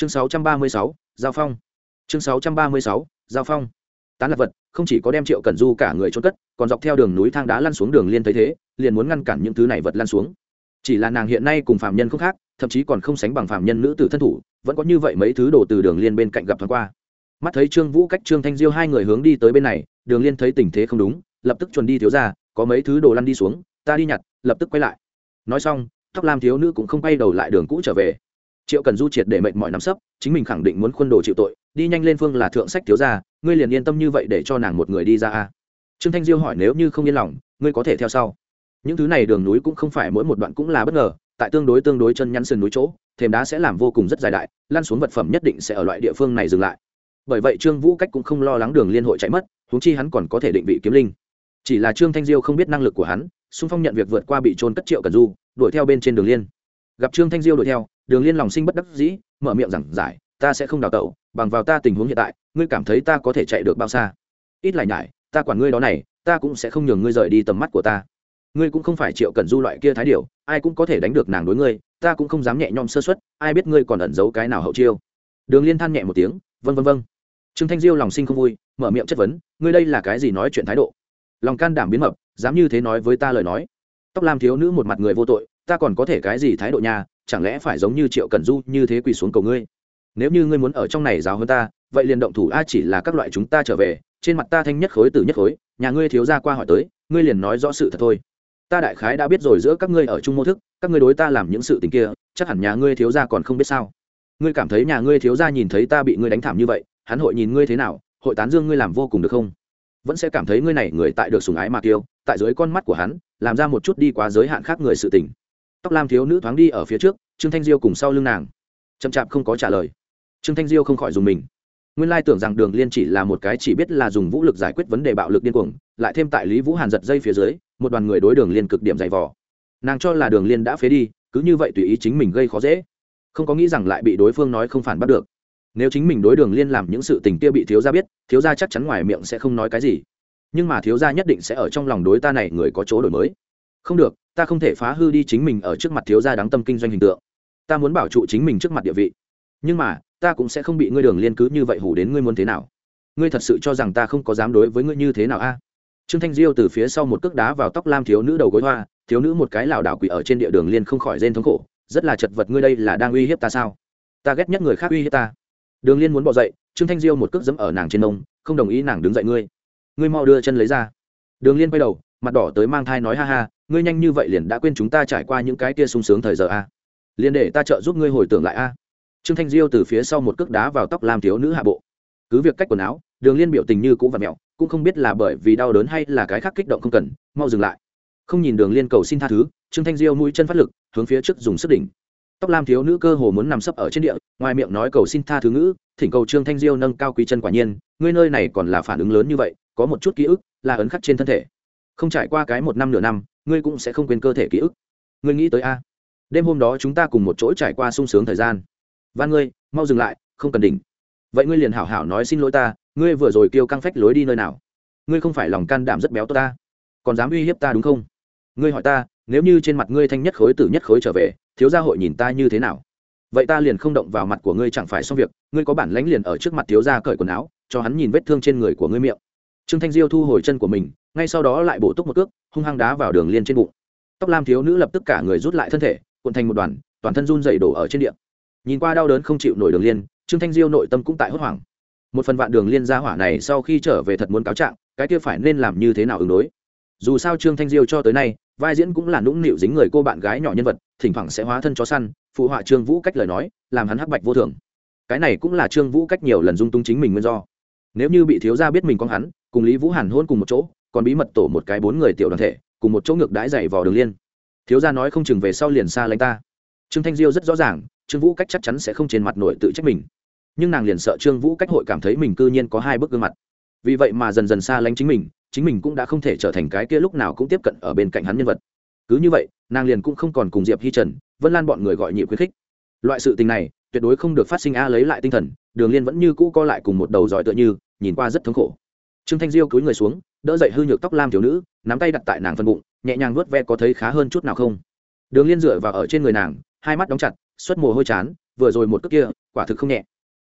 chương 636, giao phong. Chương 636, giao phong. Tán lạc vật không chỉ có đem triệu cẩn du cả người trốn cất còn dọc theo đường núi thang đá lăn xuống đường liên thấy thế liền muốn ngăn cản những thứ này vật lăn xuống. Chỉ là nàng hiện nay cùng phạm nhân không khác thậm chí còn không sánh bằng phạm nhân nữ tử thân thủ vẫn có như vậy mấy thứ đổ từ đường liên bên cạnh gặp thoáng qua. Mắt thấy trương vũ cách trương thanh diêu hai người hướng đi tới bên này đường liên thấy tình thế không đúng lập tức chuẩn đi thiếu ra có mấy thứ đồ lăn đi xuống ta đi nhặt lập tức quay lại. Nói xong tóc lam thiếu nữ cũng không quay đầu lại đường cũ trở về triệu cần du triệt để mệnh mọi nắm sấp chính mình khẳng định muốn khuôn đồ chịu tội đi nhanh lên phương là thượng sách thiếu gia, ngươi liền yên tâm như vậy để cho nàng một người đi ra a. Trương thanh diêu hỏi nếu như không yên lòng ngươi có thể theo sau. Những thứ này đường núi cũng không phải mỗi một đoạn cũng là bất ngờ tại tương đối tương đối chân nhắn sườn núi chỗ thềm đá sẽ làm vô cùng rất dài đại lan xuống vật phẩm nhất định sẽ ở loại địa phương này dừng lại. Bởi vậy trương vũ cách cũng không lo lắng đường liên hội chạy mất huống chi hắn còn có thể định vị kiếm linh. Chỉ là trương thanh diêu không biết năng lực của hắn xung phong nhận việc vượt qua bị trôn cất triệu cần du đuổi theo bên trên đường liên. Gặp trương thanh diêu đuổi theo đường liên lòng sinh bất đắc dĩ, mở miệng rằng giải, ta sẽ không đào tẩu, bằng vào ta tình huống hiện tại, ngươi cảm thấy ta có thể chạy được bao xa? Ít lại nhải, ta quản ngươi đó này, ta cũng sẽ không nhường ngươi rời đi tầm mắt của ta. Ngươi cũng không phải triệu cần du loại kia thái điều ai cũng có thể đánh được nàng đối ngươi, ta cũng không dám nhẹ nhõm sơ xuất ai biết ngươi còn ẩn giấu cái nào hậu chiêu? Đường liên than nhẹ một tiếng vân vân vân trương thanh diêu lòng sinh không vui, mở miệng chất vấn, ngươi đây là cái gì nói chuyện thái độ? Lòng can đảm biến mập, dám như thế nói với ta lời nói. Tóc lam thiếu nữ một mặt người vô tội, ta còn có thể cái gì thái độ nhà chẳng lẽ phải giống như triệu cần du như thế quỳ xuống cầu ngươi? Nếu như ngươi muốn ở trong này giáo hơn ta, vậy liền động thủ a, chỉ là các loại chúng ta trở về, trên mặt ta thanh nhất khối từ nhất khối, nhà ngươi thiếu ra qua hỏi tới, ngươi liền nói rõ sự thật thôi. Ta đại khái đã biết rồi giữa các ngươi ở chung mô thức, các ngươi đối ta làm những sự tình kia, chắc hẳn nhà ngươi thiếu ra còn không biết sao. Ngươi cảm thấy nhà ngươi thiếu ra nhìn thấy ta bị ngươi đánh thảm như vậy, hắn hội nhìn ngươi thế nào, hội tán dương ngươi làm vô cùng được không? Vẫn sẽ cảm thấy ngươi này người tại được sùng ái mà tiêu tại dưới con mắt của hắn, làm ra một chút đi quá giới hạn khác người sự tình tóc lam thiếu nữ thoáng đi ở phía trước, trương thanh diêu cùng sau lưng nàng. Chậm chạp không có trả lời. Trương thanh diêu không khỏi dùng mình. Nguyên lai tưởng rằng đường liên chỉ là một cái chỉ biết là dùng vũ lực giải quyết vấn đề bạo lực điên cuồng, lại thêm tại lý vũ hàn giật dây phía dưới, một đoàn người đối đường liên cực điểm dày vò. Nàng cho là đường liên đã phế đi, cứ như vậy tùy ý chính mình gây khó dễ. Không có nghĩ rằng lại bị đối phương nói không phản bắt được. Nếu chính mình đối đường liên làm những sự tình kia bị thiếu gia biết, thiếu gia chắc chắn ngoài miệng sẽ không nói cái gì. Nhưng mà thiếu gia nhất định sẽ ở trong lòng đối ta này người có chỗ đổi mới. Không được ta không thể phá hư đi chính mình ở trước mặt thiếu gia đáng tâm kinh doanh hình tượng. Ta muốn bảo trụ chính mình trước mặt địa vị. Nhưng mà, ta cũng sẽ không bị ngươi đường liên cứ như vậy hủ đến ngươi muốn thế nào. Ngươi thật sự cho rằng ta không có dám đối với ngươi như thế nào a? Trương thanh diêu từ phía sau một cước đá vào tóc lam thiếu nữ đầu gối hoa, thiếu nữ một cái lảo đảo quỷ ở trên địa đường liên không khỏi rên thống khổ, rất là chật vật ngươi đây là đang uy hiếp ta sao? Ta ghét nhất người khác uy hiếp ta. Đường liên muốn bỏ dậy, trương thanh diêu một cước dẫm ở nàng trên nông, không đồng ý nàng đứng dậy ngươi. Ngươi mau đưa chân lấy ra. Đường liên quay đầu, mặt đỏ tới mang thai nói ha ha ngươi nhanh như vậy liền đã quên chúng ta trải qua những cái kia sung sướng thời giờ a. Liền để ta trợ giúp ngươi hồi tưởng lại a. Trương thanh diêu từ phía sau một cước đá vào tóc làm thiếu nữ hạ bộ. Cứ việc cách quần áo, đường liên biểu tình như cũng vặt mẹo, cũng không biết là bởi vì đau đớn hay là cái khác kích động không cần, mau dừng lại. Không nhìn đường liên cầu xin tha thứ, trương thanh diêu mũi chân phát lực, hướng phía trước dùng sức đỉnh. Tóc lam thiếu nữ cơ hồ muốn nằm sấp ở trên địa, ngoài miệng nói cầu xin tha thứ ngữ, thỉnh cầu trương thanh diêu nâng cao quý chân quả nhiên, ngươi nơi này còn là phản ứng lớn như vậy, có một chút ký ức, là ấn khắc trên thân thể. Không trải qua cái một năm nửa năm ngươi cũng sẽ không quên cơ thể ký ức. Ngươi nghĩ tới a. Đêm hôm đó chúng ta cùng một chỗ trải qua sung sướng thời gian. Van ngươi, mau dừng lại, không cần đỉnh. Vậy ngươi liền hảo hảo nói xin lỗi ta, ngươi vừa rồi kêu căng phách lối đi nơi nào? Ngươi không phải lòng can đảm rất béo tốt ta. Còn dám uy hiếp ta đúng không? Ngươi hỏi ta, nếu như trên mặt ngươi thanh nhất khối tử nhất khối trở về, thiếu gia hội nhìn ta như thế nào? Vậy ta liền không động vào mặt của ngươi chẳng phải xong việc, ngươi có bản lãnh liền ở trước mặt thiếu gia cởi quần áo, cho hắn nhìn vết thương trên người của ngươi miệng. Trương thanh diêu thu hồi chân của mình ngay sau đó lại bổ túc một cước, hung hăng đá vào đường liên trên bụng. Tóc lam thiếu nữ lập tức cả người rút lại thân thể, cuộn thành một đoàn, toàn thân run dày đổ ở trên điện nhìn qua đau đớn không chịu nổi đường liên, trương thanh diêu nội tâm cũng tại hốt hoảng. Một phần vạn đường liên gia hỏa này sau khi trở về thật muốn cáo trạng, cái kia phải nên làm như thế nào ứng đối? Dù sao trương thanh diêu cho tới nay, vai diễn cũng là nũng nịu dính người cô bạn gái nhỏ nhân vật, thỉnh thoảng sẽ hóa thân chó săn, phụ họa trương vũ cách lời nói, làm hắn hắc bạch vô thường. Cái này cũng là trương vũ cách nhiều lần dung tung chính mình nguyên do. Nếu như bị thiếu gia biết mình con hắn, cùng lý vũ hàn hôn cùng một chỗ còn bí mật tổ một cái bốn người tiểu đoàn thể, cùng một chỗ ngược đãi dày vò đường liên. Thiếu gia nói không chừng về sau liền xa lánh ta. Trương thanh diêu rất rõ ràng, trương vũ cách chắc chắn sẽ không trên mặt nổi tự trách mình. Nhưng nàng liền sợ trương vũ cách hội cảm thấy mình cư nhiên có hai bức gương mặt. Vì vậy mà dần dần xa lánh chính mình chính mình cũng đã không thể trở thành cái kia lúc nào cũng tiếp cận ở bên cạnh hắn nhân vật. Cứ như vậy, nàng liền cũng không còn cùng diệp hi trần, vân lan bọn người gọi nhị khuyến khích. Loại sự tình này, tuyệt đối không được phát sinh a lấy lại tinh thần, đường liên vẫn như cũ co lại cùng một đầu giỏi tựa như, nhìn qua rất thống khổ. Trương thanh diêu cúi người xuống đỡ dậy hư nhược tóc lam thiếu nữ, nắm tay đặt tại nàng phân bụng, nhẹ nhàng vuốt ve có thấy khá hơn chút nào không. Đường liên dựa vào ở trên người nàng, hai mắt đóng chặt, xuất mồ hôi chán, vừa rồi một cước kia, quả thực không nhẹ.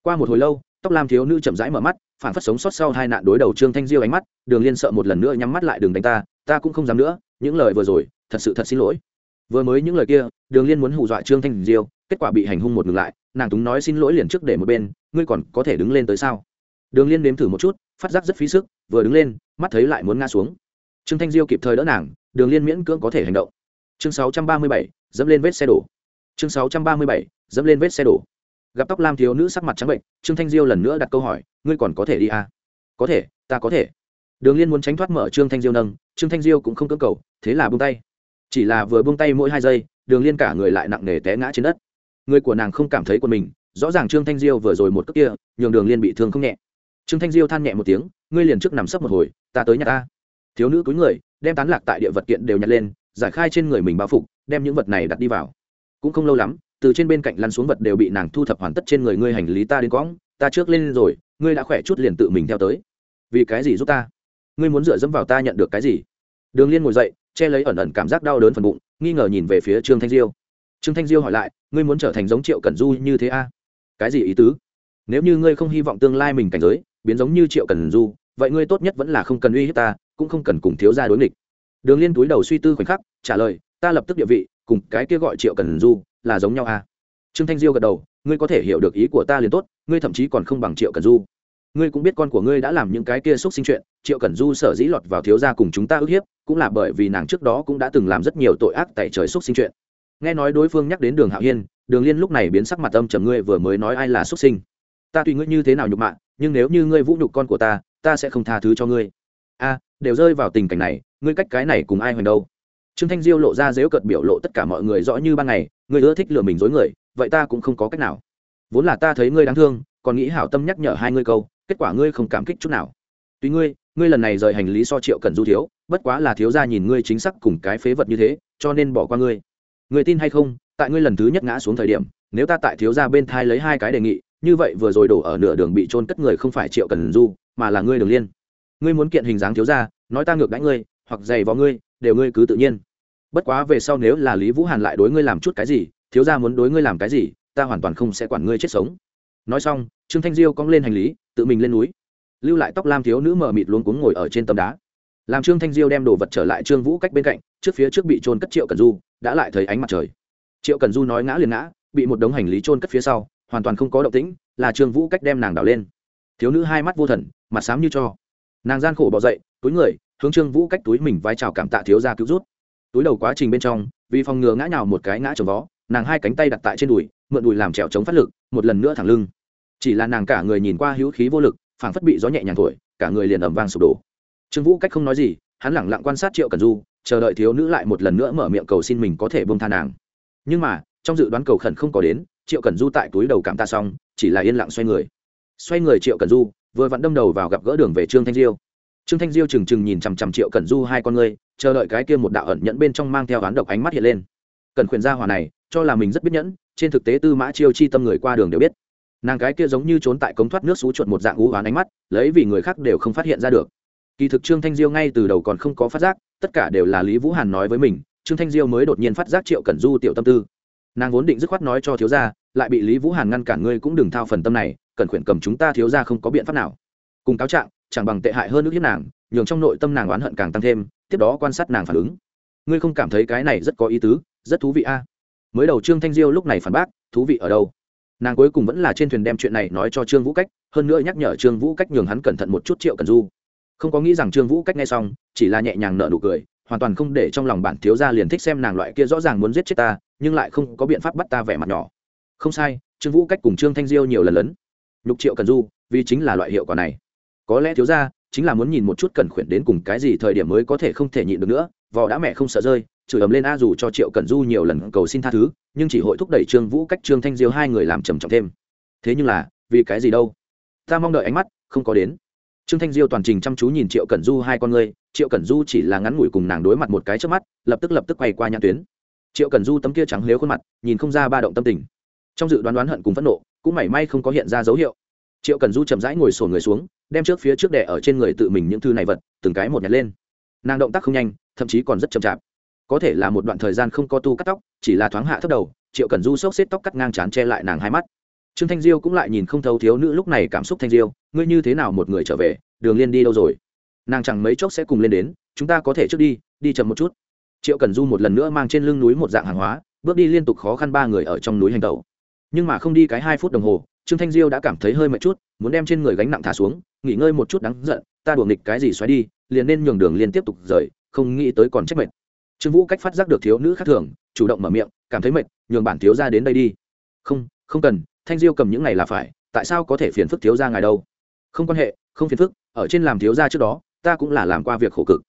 Qua một hồi lâu, tóc lam thiếu nữ chậm rãi mở mắt, phản phất sống sót sau hai nạn đối đầu trương thanh diêu ánh mắt, đường liên sợ một lần nữa nhắm mắt lại đường đánh ta ta cũng không dám nữa, những lời vừa rồi, thật sự thật xin lỗi. Vừa mới những lời kia, đường liên muốn hù dọa trương thanh diêu, kết quả bị hành hung một ngừng lại, nàng túng nói xin lỗi liền trước để một bên, ngươi còn có thể đứng lên tới sao? Đường liên nếm thử một chút phát giác rất phí sức vừa đứng lên mắt thấy lại muốn ngã xuống. Trương thanh diêu kịp thời đỡ nàng đường liên miễn cưỡng có thể hành động. Chương 637, dẫm lên vết xe đổ. Chương 637, dẫm lên vết xe đổ. Gặp tóc lam thiếu nữ sắc mặt trắng bệnh trương thanh diêu lần nữa đặt câu hỏi ngươi còn có thể đi à? có thể ta có thể. Đường liên muốn tránh thoát mở trương thanh diêu nâng trương thanh diêu cũng không cưỡng cầu thế là buông tay. Chỉ là vừa buông tay mỗi hai giây đường liên cả người lại nặng nề té ngã trên đất. Người của nàng không cảm thấy của mình rõ ràng trương thanh diêu vừa rồi một cước kia nhường đường liên bị thương không nhẹ trương thanh diêu than nhẹ một tiếng ngươi liền trước nằm sấp một hồi ta tới nhà ta. Thiếu nữ cúi người đem tán lạc tại địa vật kiện đều nhặt lên giải khai trên người mình bao phục đem những vật này đặt đi vào. Cũng không lâu lắm từ trên bên cạnh lăn xuống vật đều bị nàng thu thập hoàn tất trên người ngươi hành lý ta đến cõng, ta trước lên rồi ngươi đã khỏe chút liền tự mình theo tới. Vì cái gì giúp ta? Ngươi muốn dựa dẫm vào ta nhận được cái gì? Đường liên ngồi dậy che lấy ẩn ẩn cảm giác đau đớn phần bụng nghi ngờ nhìn về phía trương thanh diêu. Trương thanh diêu hỏi lại ngươi muốn trở thành giống triệu cẩn du như thế a? À? cái gì ý tứ? Nếu như ngươi không hy vọng tương lai mình cảnh giới biến giống như triệu cần du, vậy ngươi tốt nhất vẫn là không cần uy hiếp ta, cũng không cần cùng thiếu gia đối nghịch. Đường liên túi đầu suy tư khoảnh khắc, trả lời, ta lập tức địa vị, cùng cái kia gọi triệu cần du, là giống nhau à? Trương thanh diêu gật đầu, ngươi có thể hiểu được ý của ta liền tốt, ngươi thậm chí còn không bằng triệu cần du. Ngươi cũng biết con của ngươi đã làm những cái kia xúc sinh chuyện, triệu cần du sở dĩ lọt vào thiếu gia cùng chúng ta ức hiếp, cũng là bởi vì nàng trước đó cũng đã từng làm rất nhiều tội ác tại trời xúc sinh chuyện. Nghe nói đối phương nhắc đến đường hạo hiên, đường liên lúc này biến sắc mặt âm trầm, ngươi vừa mới nói ai là xúc sinh. Ta tùy ngươi như thế nào nhục mạ nhưng nếu như ngươi vũ nhục con của ta ta sẽ không tha thứ cho ngươi. A, đều rơi vào tình cảnh này, ngươi cách cái này cùng ai hoành đâu? Trương thanh diêu lộ ra dếu cợt biểu lộ tất cả mọi người rõ như ban ngày, ngươi ưa thích lừa mình dối người, vậy ta cũng không có cách nào. Vốn là ta thấy ngươi đáng thương, còn nghĩ hảo tâm nhắc nhở hai ngươi câu, kết quả ngươi không cảm kích chút nào. Tuy ngươi ngươi lần này rời hành lý so triệu cần du thiếu, bất quá là thiếu ra nhìn ngươi chính xác cùng cái phế vật như thế, cho nên bỏ qua ngươi. Người tin hay không, tại ngươi lần thứ nhất ngã xuống thời điểm, nếu ta tại thiếu ra bên thai lấy hai cái đề nghị như vậy vừa rồi đổ ở nửa đường bị trôn cất người không phải triệu cần du, mà là ngươi đường liên. Ngươi muốn kiện hình dáng thiếu ra nói ta ngược đãi ngươi, hoặc giày vào ngươi, đều ngươi cứ tự nhiên. Bất quá về sau nếu là lý vũ hàn lại đối ngươi làm chút cái gì, thiếu ra muốn đối ngươi làm cái gì, ta hoàn toàn không sẽ quản ngươi chết sống. Nói xong, trương thanh diêu cong lên hành lý, tự mình lên núi. Lưu lại tóc lam thiếu nữ mờ mịt luôn cuống ngồi ở trên tấm đá. Làm trương thanh diêu đem đồ vật trở lại trương vũ cách bên cạnh, trước phía trước bị trôn cất triệu cần du, đã lại thấy ánh mặt trời. Triệu cần du nói ngã liền ngã, bị một đống hành lý trôn cất phía sau hoàn toàn không có động tĩnh, là trương vũ cách đem nàng đảo lên. Thiếu nữ hai mắt vô thần, mặt xám như cho. Nàng gian khổ bỏ dậy, túi người, hướng trương vũ cách túi mình vai trào cảm tạ thiếu ra cứu rút túi đầu quá trình bên trong, vì phòng ngừa ngã nhào một cái ngã trồng vó, nàng hai cánh tay đặt tại trên đùi, mượn đùi làm trèo chống phát lực, một lần nữa thẳng lưng. Chỉ là nàng cả người nhìn qua hữu khí vô lực, phảng phất bị gió nhẹ nhàng thổi, cả người liền ẩm vang sụp đổ. Trương vũ cách không nói gì, hắn lẳng lặng quan sát triệu cần du, chờ đợi thiếu nữ lại một lần nữa mở miệng cầu xin mình có thể bông tha nàng. Nhưng mà, trong dự đoán cầu khẩn không có đến triệu cần du tại túi đầu cảm tạ xong, chỉ là yên lặng xoay người. Xoay người triệu cần du, vừa vặn đâm đầu vào gặp gỡ đường về trương thanh diêu. Trương thanh diêu trừng trừng nhìn chằm chằm triệu cần du hai con ngươi, chờ đợi cái kia một đạo ẩn nhẫn bên trong mang theo oán độc ánh mắt hiện lên. Cần khuyển gia hỏa này, cho là mình rất biết nhẫn, trên thực tế tư mã chiêu chi tâm người qua đường đều biết. Nàng cái kia giống như trốn tại cống thoát nước xú chuột một dạng ú oán ánh mắt, lấy vì người khác đều không phát hiện ra được. Kỳ thực trương thanh diêu ngay từ đầu còn không có phát giác, tất cả đều là lý vũ hàn nói với mình, trương thanh diêu mới đột nhiên phát giác triệu cẩn du tiểu tâm tư nàng vốn định dứt khoát nói cho thiếu gia, lại bị lý vũ hàn ngăn cản, ngươi cũng đừng thao phần tâm này, cần khuyển cầm chúng ta thiếu gia không có biện pháp nào. Cùng cáo trạng, chẳng bằng tệ hại hơn nước hiếp nàng, nhường trong nội tâm nàng oán hận càng tăng thêm, tiếp đó quan sát nàng phản ứng. Ngươi không cảm thấy cái này rất có ý tứ, rất thú vị a. Mới đầu trương thanh diêu lúc này phản bác, thú vị ở đâu? Nàng cuối cùng vẫn là trên thuyền đem chuyện này nói cho trương vũ cách, hơn nữa nhắc nhở trương vũ cách nhường hắn cẩn thận một chút triệu cần du. Không có nghĩ rằng trương vũ cách nghe xong, chỉ là nhẹ nhàng nợ nụ cười hoàn toàn không để trong lòng bản thiếu gia liền thích xem nàng loại kia rõ ràng muốn giết chết ta, nhưng lại không có biện pháp bắt ta vẻ mặt nhỏ. Không sai, trương vũ cách cùng trương thanh diêu nhiều lần lớn nhục triệu cần du, vì chính là loại hiệu quả này. Có lẽ thiếu gia chính là muốn nhìn một chút cần khuyển đến cùng cái gì thời điểm mới có thể không thể nhịn được nữa, vò đã mẹ không sợ rơi, chửi ầm lên a dù cho triệu cần du nhiều lần cầu xin tha thứ, nhưng chỉ hội thúc đẩy trương vũ cách trương thanh diêu hai người làm trầm trọng thêm. Thế nhưng là, vì cái gì đâu? Ta mong đợi ánh mắt không có đến trương thanh diêu toàn trình chăm chú nhìn triệu cẩn du hai con ngươi, triệu cẩn du chỉ là ngắn ngủi cùng nàng đối mặt một cái trước mắt, lập tức lập tức quay qua nhãn tuyến. Triệu cẩn du tấm kia trắng lếu khuôn mặt, nhìn không ra ba động tâm tình. Trong dự đoán đoán hận cùng phẫn nộ, cũng mảy may không có hiện ra dấu hiệu. Triệu cẩn du chậm rãi ngồi sổ người xuống, đem trước phía trước đẻ ở trên người tự mình những thư này vật, từng cái một nhặt lên. Nàng động tác không nhanh, thậm chí còn rất chậm chạp. Có thể là một đoạn thời gian không có tu cắt tóc, chỉ là thoáng hạ thấp đầu, triệu Cẩn du xốc xếp tóc cắt ngang chán che lại nàng hai mắt trương thanh diêu cũng lại nhìn không thấu thiếu nữ lúc này cảm xúc thanh diêu, ngươi như thế nào một người trở về? Đường liên đi đâu rồi? Nàng chẳng mấy chốc sẽ cùng lên đến, chúng ta có thể trước đi đi chậm một chút. Triệu cần du một lần nữa mang trên lưng núi một dạng hàng hóa, bước đi liên tục khó khăn ba người ở trong núi hành tẩu. Nhưng mà không đi cái hai phút đồng hồ, trương thanh diêu đã cảm thấy hơi mệt chút, muốn đem trên người gánh nặng thả xuống, nghỉ ngơi một chút đáng giận, ta đùa nghịch cái gì xoáy đi, liền nên nhường đường liên tiếp tục rời, không nghĩ tới còn trách mệt. Trương vũ cách phát giác được thiếu nữ khác thường, chủ động mở miệng, cảm thấy mệt, nhường bản thiếu ra đến đây đi. Không không cần thanh diêu cầm những này là phải, tại sao có thể phiền phức thiếu ra ngài đâu? Không quan hệ, không phiền phức, ở trên làm thiếu ra trước đó, ta cũng là làm qua việc khổ cực.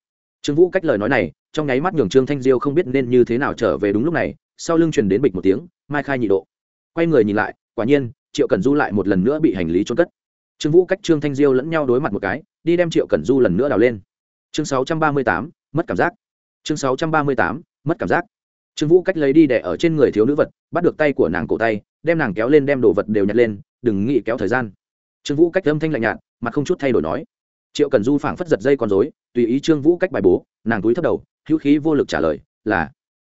Trương vũ cách lời nói này, trong nháy mắt nhường trương thanh diêu không biết nên như thế nào trở về đúng lúc này, sau lưng truyền đến bịch một tiếng, mai khai nhị độ. Quay người nhìn lại, quả nhiên, triệu cần du lại một lần nữa bị hành lý trôn cất. Trương vũ cách trương thanh diêu lẫn nhau đối mặt một cái, đi đem triệu cần du lần nữa đào lên. Chương sáu trăm ba mươi tám, mất cảm giác. Chương sáu trăm ba mươi tám, mất cảm giác. Trương vũ cách lấy đi đẻ ở trên người thiếu nữ vật, bắt được tay của nàng cổ tay đem nàng kéo lên đem đồ vật đều nhặt lên, đừng nghĩ kéo thời gian. Trương vũ cách âm thanh lạnh nhạt, mặt không chút thay đổi nói. Triệu cần du phảng phất giật dây con dối tùy ý trương vũ cách bài bố, nàng túi thấp đầu, hữu khí vô lực trả lời, là.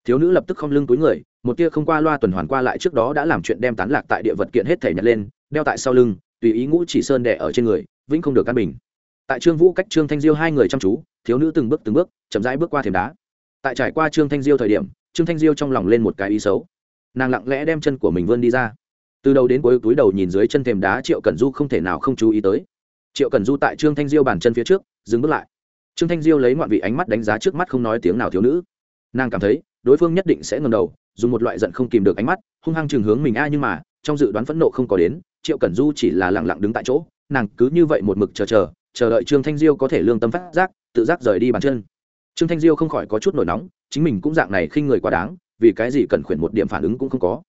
Thiếu nữ lập tức không lưng túi người, một tia không qua loa tuần hoàn qua lại trước đó đã làm chuyện đem tán lạc tại địa vật kiện hết thể nhặt lên, đeo tại sau lưng, tùy ý ngũ chỉ sơn đẻ ở trên người, vĩnh không được căn bình. Tại trương vũ cách trương thanh diêu hai người chăm chú, thiếu nữ từng bước từng bước, chậm rãi bước qua thềm đá. Tại trải qua trương thanh diêu thời điểm, trương thanh diêu trong lòng lên một cái ý xấu nàng lặng lẽ đem chân của mình vươn đi ra. Từ đầu đến cuối túi đầu nhìn dưới chân thềm đá, triệu cẩn du không thể nào không chú ý tới. Triệu cẩn du tại trương thanh diêu bàn chân phía trước, dừng bước lại. Trương thanh diêu lấy ngoạn vị ánh mắt đánh giá trước mắt không nói tiếng nào thiếu nữ. Nàng cảm thấy, đối phương nhất định sẽ ngầm đầu, dùng một loại giận không kìm được ánh mắt, hung hăng chừng hướng mình a nhưng mà, trong dự đoán phẫn nộ không có đến, triệu cẩn du chỉ là lẳng lặng đứng tại chỗ, nàng cứ như vậy một mực chờ chờ chờ đợi trương thanh diêu có thể lương tâm phát giác, tự giác rời đi bàn chân. Trương thanh diêu không khỏi có chút nổi nóng, chính mình cũng dạng này khi người quá đáng vì cái gì cần khuyển một điểm phản ứng cũng không có.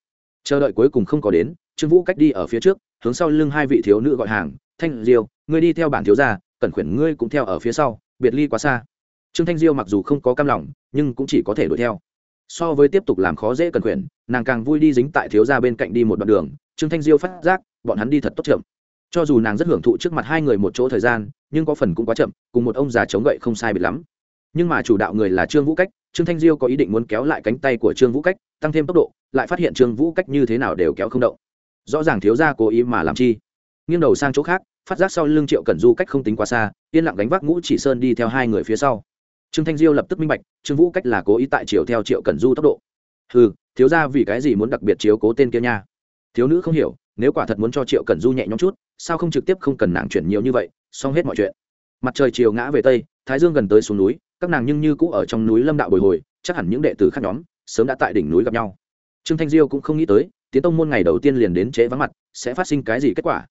Chờ đợi cuối cùng không có đến, trương vũ cách đi ở phía trước, hướng sau lưng hai vị thiếu nữ gọi hàng, thanh diêu, ngươi đi theo bản thiếu gia, cần khuyển ngươi cũng theo ở phía sau, biệt ly quá xa. Trương thanh diêu mặc dù không có cam lòng, nhưng cũng chỉ có thể đuổi theo. So với tiếp tục làm khó dễ cần khuyển, nàng càng vui đi dính tại thiếu gia bên cạnh đi một đoạn đường, trương thanh diêu phát giác, bọn hắn đi thật tốt chậm. Cho dù nàng rất hưởng thụ trước mặt hai người một chỗ thời gian, nhưng có phần cũng quá chậm, cùng một ông già chống gậy không sai biệt lắm. Nhưng mà chủ đạo người là trương vũ cách trương thanh diêu có ý định muốn kéo lại cánh tay của trương vũ cách, tăng thêm tốc độ, lại phát hiện trương vũ cách như thế nào đều kéo không động. Rõ ràng thiếu gia cố ý mà làm chi. Nghiêng đầu sang chỗ khác, phát giác sau lưng triệu cẩn du cách không tính quá xa, yên lặng đánh vác ngũ chỉ sơn đi theo hai người phía sau. Trương thanh diêu lập tức minh bạch, trương vũ cách là cố ý tại chiều theo triệu cẩn du tốc độ. Ừ thiếu gia vì cái gì muốn đặc biệt chiếu cố tên kia nha? Thiếu nữ không hiểu, nếu quả thật muốn cho triệu cẩn du nhẹ nhõm chút, sao không trực tiếp không cần nàng chuyển nhiều như vậy, xong hết mọi chuyện. Mặt trời chiều ngã về tây, thái dương gần tới xuống núi các nàng nhưng như cũ ở trong núi lâm đạo bồi hồi, chắc hẳn những đệ tử khác nhóm sớm đã tại đỉnh núi gặp nhau. Trương thanh diêu cũng không nghĩ tới, tiến tông môn ngày đầu tiên liền đến chế vắng mặt, sẽ phát sinh cái gì kết quả.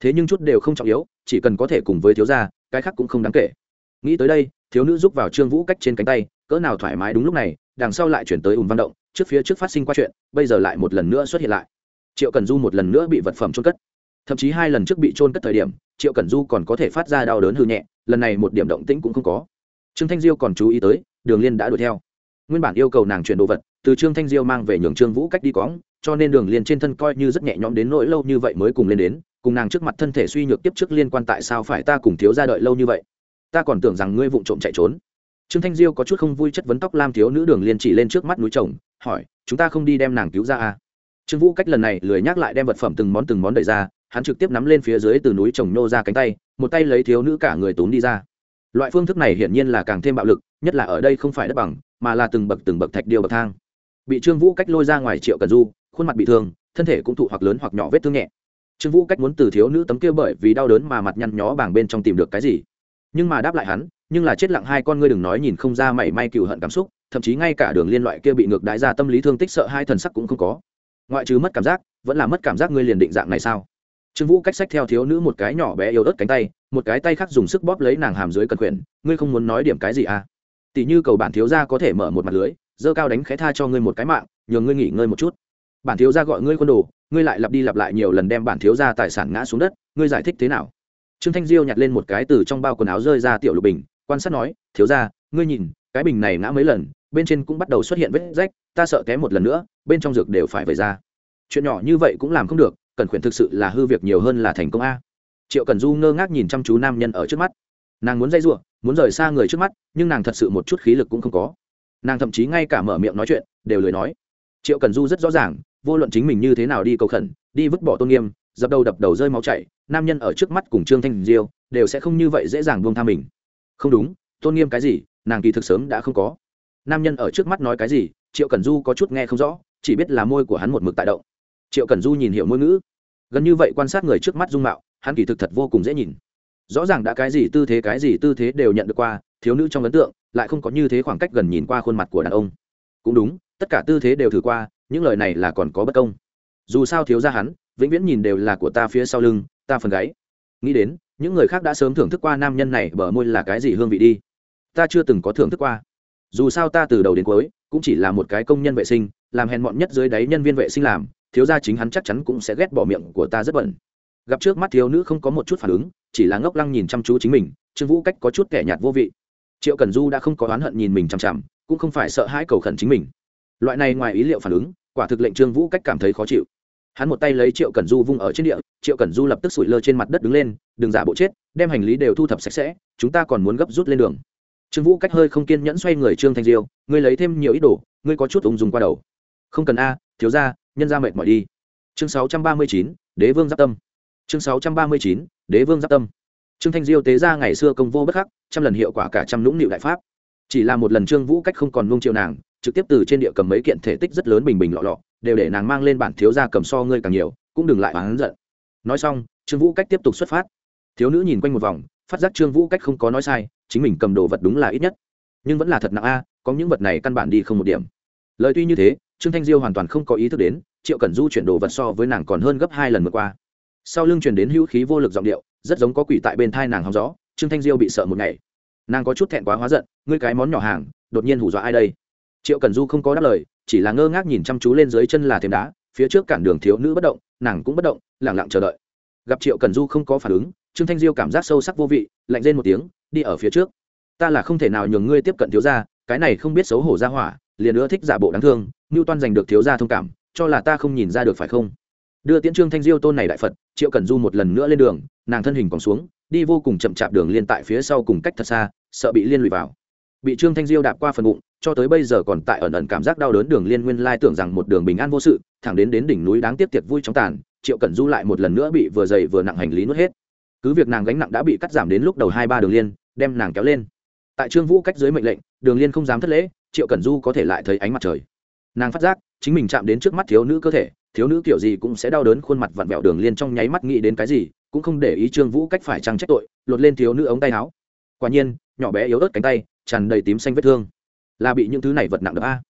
Thế nhưng chút đều không trọng yếu, chỉ cần có thể cùng với thiếu gia, cái khác cũng không đáng kể. Nghĩ tới đây, thiếu nữ giúp vào trương vũ cách trên cánh tay, cỡ nào thoải mái đúng lúc này, đằng sau lại chuyển tới ùn văn động, trước phía trước phát sinh qua chuyện, bây giờ lại một lần nữa xuất hiện lại. Triệu cần du một lần nữa bị vật phẩm trôn cất. Thậm chí hai lần trước bị trôn cất thời điểm, triệu cần du còn có thể phát ra đau đớn hư nhẹ, lần này một điểm động tĩnh cũng không có trương thanh diêu còn chú ý tới, đường liên đã đuổi theo. Nguyên bản yêu cầu nàng chuyển đồ vật, từ trương thanh diêu mang về nhường trương vũ cách đi cóng cho nên đường liên trên thân coi như rất nhẹ nhõm đến nỗi lâu như vậy mới cùng lên đến, cùng nàng trước mặt thân thể suy nhược tiếp trước liên quan tại sao phải ta cùng thiếu ra đợi lâu như vậy? Ta còn tưởng rằng ngươi vụng trộm chạy trốn. Trương thanh diêu có chút không vui chất vấn tóc lam thiếu nữ đường liên chỉ lên trước mắt núi chồng hỏi, chúng ta không đi đem nàng cứu ra à? trương vũ cách lần này lười nhắc lại đem vật phẩm từng món từng món đẩy ra, hắn trực tiếp nắm lên phía dưới từ núi chồng nô ra cánh tay, một tay lấy thiếu nữ cả người tốn đi ra loại phương thức này hiển nhiên là càng thêm bạo lực, nhất là ở đây không phải đất bằng, mà là từng bậc từng bậc thạch điêu bậc thang. Bị trương vũ cách lôi ra ngoài triệu cần du, khuôn mặt bị thương, thân thể cũng thụ hoặc lớn hoặc nhỏ vết thương nhẹ. Trương vũ cách muốn từ thiếu nữ tấm kia bởi vì đau đớn mà mặt nhăn nhó bảng bên trong tìm được cái gì. Nhưng mà đáp lại hắn, nhưng là chết lặng hai con ngươi đừng nói nhìn không ra mảy may cựu hận cảm xúc, thậm chí ngay cả đường liên loại kia bị ngược đái ra tâm lý thương tích sợ hai thần sắc cũng không có. Ngoại trừ mất cảm giác, vẫn là mất cảm giác ngươi liền định dạng này sao? Trương vũ cách sách theo thiếu nữ một cái nhỏ bé yếu ớt cánh tay một cái tay khác dùng sức bóp lấy nàng hàm dưới cần quyển ngươi không muốn nói điểm cái gì à? Tỷ như cầu bản thiếu gia có thể mở một mặt lưới dơ cao đánh khẽ tha cho ngươi một cái mạng nhờ ngươi nghỉ ngơi một chút. Bản thiếu gia gọi ngươi quân đồ, ngươi lại lặp đi lặp lại nhiều lần đem bản thiếu gia tài sản ngã xuống đất, ngươi giải thích thế nào? Trương thanh diêu nhặt lên một cái từ trong bao quần áo rơi ra tiểu lục bình, quan sát nói, thiếu gia, ngươi nhìn, cái bình này ngã mấy lần, bên trên cũng bắt đầu xuất hiện vết rách, ta sợ té một lần nữa, bên trong dược đều phải vẩy ra. Chuyện nhỏ như vậy cũng làm không được, cần khuyển thực sự là hư việc nhiều hơn là thành công a triệu cần du ngơ ngác nhìn chăm chú nam nhân ở trước mắt. Nàng muốn dây r muốn rời xa người trước mắt, nhưng nàng thật sự một chút khí lực cũng không có. Nàng thậm chí ngay cả mở miệng nói chuyện, đều lười nói. Triệu cần du rất rõ ràng, vô luận chính mình như thế nào đi cầu khẩn, đi vứt bỏ tôn nghiêm, dập đầu đập đầu rơi máu chảy, nam nhân ở trước mắt cùng trương thanh diêu đều sẽ không như vậy dễ dàng buông tha mình. Không đúng, tôn nghiêm cái gì, nàng kỳ thực sớm đã không có. Nam nhân ở trước mắt nói cái gì, triệu cần du có chút nghe không rõ, chỉ biết là môi của hắn một mực tại động. Triệu cần du nhìn hiểu ngôn ngữ. Gần như vậy quan sát người trước mắt dung mạo hắn kỳ thực thật vô cùng dễ nhìn. Rõ ràng đã cái gì tư thế, cái gì tư thế đều nhận được qua, thiếu nữ trong ấn tượng lại không có như thế khoảng cách gần nhìn qua khuôn mặt của đàn ông. Cũng đúng, tất cả tư thế đều thử qua, những lời này là còn có bất công. Dù sao thiếu ra hắn, vĩnh viễn nhìn đều là của ta phía sau lưng, ta phần gáy. Nghĩ đến, những người khác đã sớm thưởng thức qua nam nhân này bở môi là cái gì hương vị đi. Ta chưa từng có thưởng thức qua. Dù sao ta từ đầu đến cuối cũng chỉ là một cái công nhân vệ sinh, làm hèn mọn nhất dưới đáy nhân viên vệ sinh làm, thiếu gia chính hắn chắc chắn cũng sẽ ghét bỏ miệng của ta rất bẩn gặp trước mắt thiếu nữ không có một chút phản ứng, chỉ là ngốc lăng nhìn chăm chú chính mình, trương vũ cách có chút kẻ nhạt vô vị. Triệu cần du đã không có oán hận nhìn mình chằm chằm, cũng không phải sợ hãi cầu khẩn chính mình. Loại này ngoài ý liệu phản ứng, quả thực lệnh trương vũ cách cảm thấy khó chịu. Hắn một tay lấy triệu cần du vung ở trên địa, triệu cần du lập tức sủi lơ trên mặt đất đứng lên, đừng giả bộ chết, đem hành lý đều thu thập sạch sẽ, chúng ta còn muốn gấp rút lên đường. Trương vũ cách hơi không kiên nhẫn xoay người trương thanh diêu, ngươi lấy thêm nhiều ít đồ, ngươi có chút ung dùng qua đầu. Không cần a, thiếu ra nhân ra mệt mỏi đi. Chương sáu trăm ba mươi chín, đế vương giáp tâm chương sáu trăm ba mươi chín, đế vương giáp tâm. Trương thanh diêu tế ra ngày xưa công vô bất khắc, trăm lần hiệu quả cả trăm lũng nịu đại pháp. Chỉ là một lần trương vũ cách không còn nung triệu nàng, trực tiếp từ trên địa cầm mấy kiện thể tích rất lớn bình bình lọ lọ, đều để nàng mang lên bản thiếu gia cầm so ngươi càng nhiều, cũng đừng lại oán giận. Nói xong, trương vũ cách tiếp tục xuất phát. Thiếu nữ nhìn quanh một vòng, phát giác trương vũ cách không có nói sai, chính mình cầm đồ vật đúng là ít nhất. Nhưng vẫn là thật nặng a, có những vật này căn bản đi không một điểm. Lời tuy như thế, trương thanh diêu hoàn toàn không có ý thức đến, triệu cẩn du chuyển đồ vật so với nàng còn hơn gấp hai lần vừa qua sau lưng truyền đến hữu khí vô lực giọng điệu, rất giống có quỷ tại bên thai nàng hóng gió, trương thanh diêu bị sợ một ngày. Nàng có chút thẹn quá hóa giận, ngươi cái món nhỏ hàng, đột nhiên hủ dọa ai đây? Triệu cần du không có đáp lời, chỉ là ngơ ngác nhìn chăm chú lên dưới chân là thềm đá, phía trước cản đường thiếu nữ bất động, nàng cũng bất động lẳng lặng chờ đợi. Gặp triệu cần du không có phản ứng, trương thanh diêu cảm giác sâu sắc vô vị, lạnh lên một tiếng, đi ở phía trước. Ta là không thể nào nhường ngươi tiếp cận thiếu gia, cái này không biết xấu hổ ra hỏa, liền nữa thích giả bộ đáng thương ngưu toan giành được thiếu gia thông cảm, cho là ta không nhìn ra được phải không? Đưa tiễn trương thanh diêu tôn này đại phật triệu cẩn du một lần nữa lên đường nàng thân hình còn xuống đi vô cùng chậm chạp đường liên tại phía sau cùng cách thật xa sợ bị liên lụy vào bị trương thanh diêu đạp qua phần bụng cho tới bây giờ còn tại ẩn ẩn cảm giác đau đớn đường liên nguyên lai tưởng rằng một đường bình an vô sự thẳng đến đến đỉnh núi đáng tiếp tiệc vui trong tàn triệu cẩn du lại một lần nữa bị vừa dày vừa nặng hành lý nuốt hết cứ việc nàng gánh nặng đã bị cắt giảm đến lúc đầu hai ba đường liên đem nàng kéo lên tại trương vũ cách dưới mệnh lệnh đường liên không dám thất lễ triệu cẩn du có thể lại thấy ánh mặt trời nàng phát giác chính mình chạm đến trước mắt thiếu nữ cơ thể thiếu nữ kiểu gì cũng sẽ đau đớn khuôn mặt vặn vẹo đường liên trong nháy mắt nghĩ đến cái gì, cũng không để ý trương vũ cách phải trăng trách tội, lột lên thiếu nữ ống tay áo. Quả nhiên, nhỏ bé yếu ớt cánh tay, tràn đầy tím xanh vết thương. Là bị những thứ này vật nặng được a.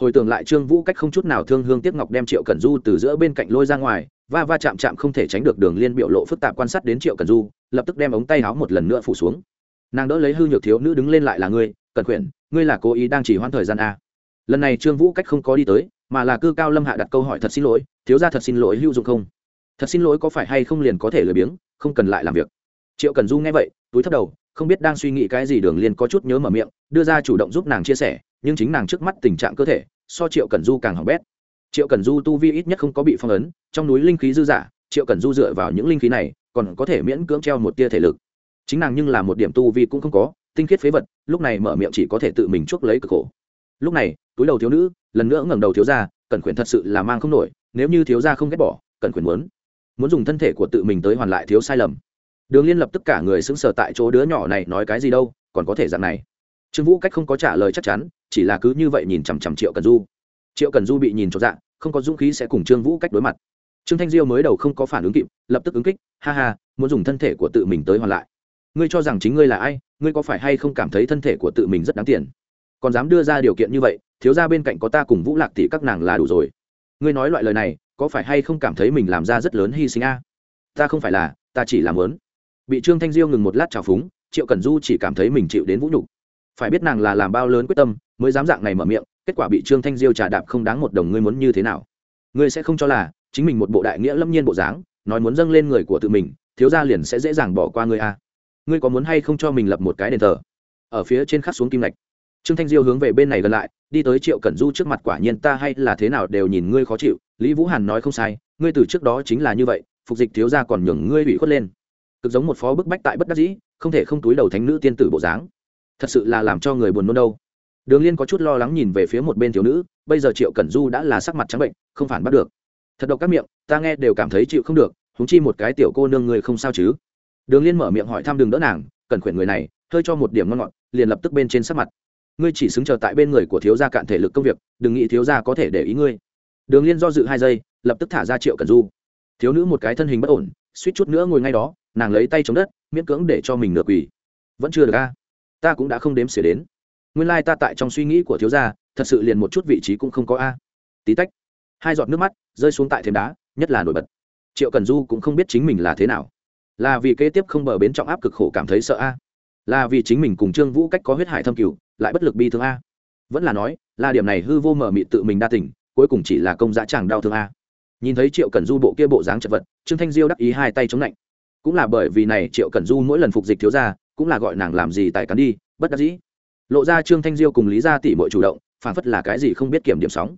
Hồi tưởng lại trương vũ cách không chút nào thương hương tiếc ngọc đem triệu cẩn du từ giữa bên cạnh lôi ra ngoài, va va chạm chạm không thể tránh được đường liên biểu lộ phức tạp quan sát đến triệu cẩn du, lập tức đem ống tay áo một lần nữa phủ xuống. Nàng đỡ lấy hư nhược thiếu nữ đứng lên lại là ngươi, cẩn quyển, ngươi là cố ý đang chỉ hoãn thời gian a. Lần này trương vũ cách không có đi tới mà là cư cao lâm hạ đặt câu hỏi thật xin lỗi, thiếu ra thật xin lỗi hữu dụng không? Thật xin lỗi có phải hay không liền có thể lười biếng, không cần lại làm việc. Triệu cần du nghe vậy, túi thấp đầu, không biết đang suy nghĩ cái gì đường liên có chút nhớ mở miệng, đưa ra chủ động giúp nàng chia sẻ, nhưng chính nàng trước mắt tình trạng cơ thể, so triệu cần du càng hỏng bét. Triệu cần du tu vi ít nhất không có bị phong ấn, trong núi linh khí dư giả triệu cần du dựa vào những linh khí này, còn có thể miễn cưỡng treo một tia thể lực. Chính nàng nhưng là một điểm tu vi cũng không có, tinh khiết phế vật, lúc này mở miệng chỉ có thể tự mình chuốc lấy cực khổ. Lúc này túi đầu thiếu nữ lần nữa ngẩng đầu thiếu gia, cẩn khuyển thật sự là mang không nổi nếu như thiếu gia không ghét bỏ cẩn khuyển muốn muốn dùng thân thể của tự mình tới hoàn lại thiếu sai lầm. Đường liên lập tất cả người sững sờ tại chỗ đứa nhỏ này nói cái gì đâu còn có thể dạng này. Trương vũ cách không có trả lời chắc chắn chỉ là cứ như vậy nhìn chằm chằm triệu cần du. Triệu cần du bị nhìn cho dạng không có dũng khí sẽ cùng trương vũ cách đối mặt. Trương thanh diêu mới đầu không có phản ứng kịp lập tức ứng kích ha ha muốn dùng thân thể của tự mình tới hoàn lại. Ngươi cho rằng chính ngươi là ai ngươi có phải hay không cảm thấy thân thể của tự mình rất đáng tiền? Còn dám đưa ra điều kiện như vậy, thiếu ra bên cạnh có ta cùng vũ lạc tỷ các nàng là đủ rồi. Ngươi nói loại lời này, có phải hay không cảm thấy mình làm ra rất lớn hy sinh a? Ta không phải là, ta chỉ làm lớn. Bị trương thanh diêu ngừng một lát trào phúng, triệu cẩn du chỉ cảm thấy mình chịu đến vũ nhục. Phải biết nàng là làm bao lớn quyết tâm, mới dám dạng này mở miệng, kết quả bị trương thanh diêu trà đạp không đáng một đồng ngươi muốn như thế nào? Ngươi sẽ không cho là, chính mình một bộ đại nghĩa lâm nhiên bộ dáng, nói muốn dâng lên người của tự mình, thiếu gia liền sẽ dễ dàng bỏ qua ngươi a. Ngươi có muốn hay không cho mình lập một cái đền thờ? Ở phía trên khắc xuống kim lạch trương thanh diêu hướng về bên này gần lại, đi tới triệu cẩn du trước mặt, quả nhiên ta hay là thế nào đều nhìn ngươi khó chịu. Lý vũ hàn nói không sai, ngươi từ trước đó chính là như vậy, phục dịch thiếu ra còn nhường ngươi bị khuất lên. Cực giống một phó bức bách tại bất đắc dĩ, không thể không túi đầu thánh nữ tiên tử bộ dáng. Thật sự là làm cho người buồn nôn đâu. Đường liên có chút lo lắng nhìn về phía một bên thiếu nữ, bây giờ triệu cẩn du đã là sắc mặt trắng bệnh, không phản bắt được. Thật độc các miệng, ta nghe đều cảm thấy chịu không được húng chi một cái tiểu cô nương người không sao chứ. Đường liên mở miệng hỏi thăm đường đỡ nàng cần khuyển người này, hơi cho một điểm ngon ngọt, liền lập tức bên trên sắc mặt ngươi chỉ xứng chờ tại bên người của thiếu gia cạn thể lực công việc, đừng nghĩ thiếu gia có thể để ý ngươi. Đường liên do dự hai giây, lập tức thả ra triệu cần du. Thiếu nữ một cái thân hình bất ổn, suýt chút nữa ngồi ngay đó, nàng lấy tay chống đất, miễn cưỡng để cho mình nửa quỳ. Vẫn chưa được a. Ta cũng đã không đếm xỉa đến. Nguyên lai ta tại trong suy nghĩ của thiếu gia, thật sự liền một chút vị trí cũng không có a. Tí tách, hai giọt nước mắt rơi xuống tại thềm đá, nhất là nổi bật. Triệu cần du cũng không biết chính mình là thế nào. Là vì kế tiếp không bờ bến trọng áp cực khổ cảm thấy sợ a. Là vì chính mình cùng trương vũ cách có huyết hải thâm cửu lại bất lực bi thương a. Vẫn là nói, là điểm này hư vô mở mị tự mình đa tỉnh cuối cùng chỉ là công giá chàng đau thương a. Nhìn thấy triệu cần du bộ kia bộ dáng chật vật, trương thanh diêu đắc ý hai tay chống lạnh. Cũng là bởi vì này triệu cần du mỗi lần phục dịch thiếu ra cũng là gọi nàng làm gì tài cắn đi, bất đắc dĩ. Lộ ra trương thanh diêu cùng lý gia tỷ bội chủ động, phản phất là cái gì không biết kiểm điểm sóng.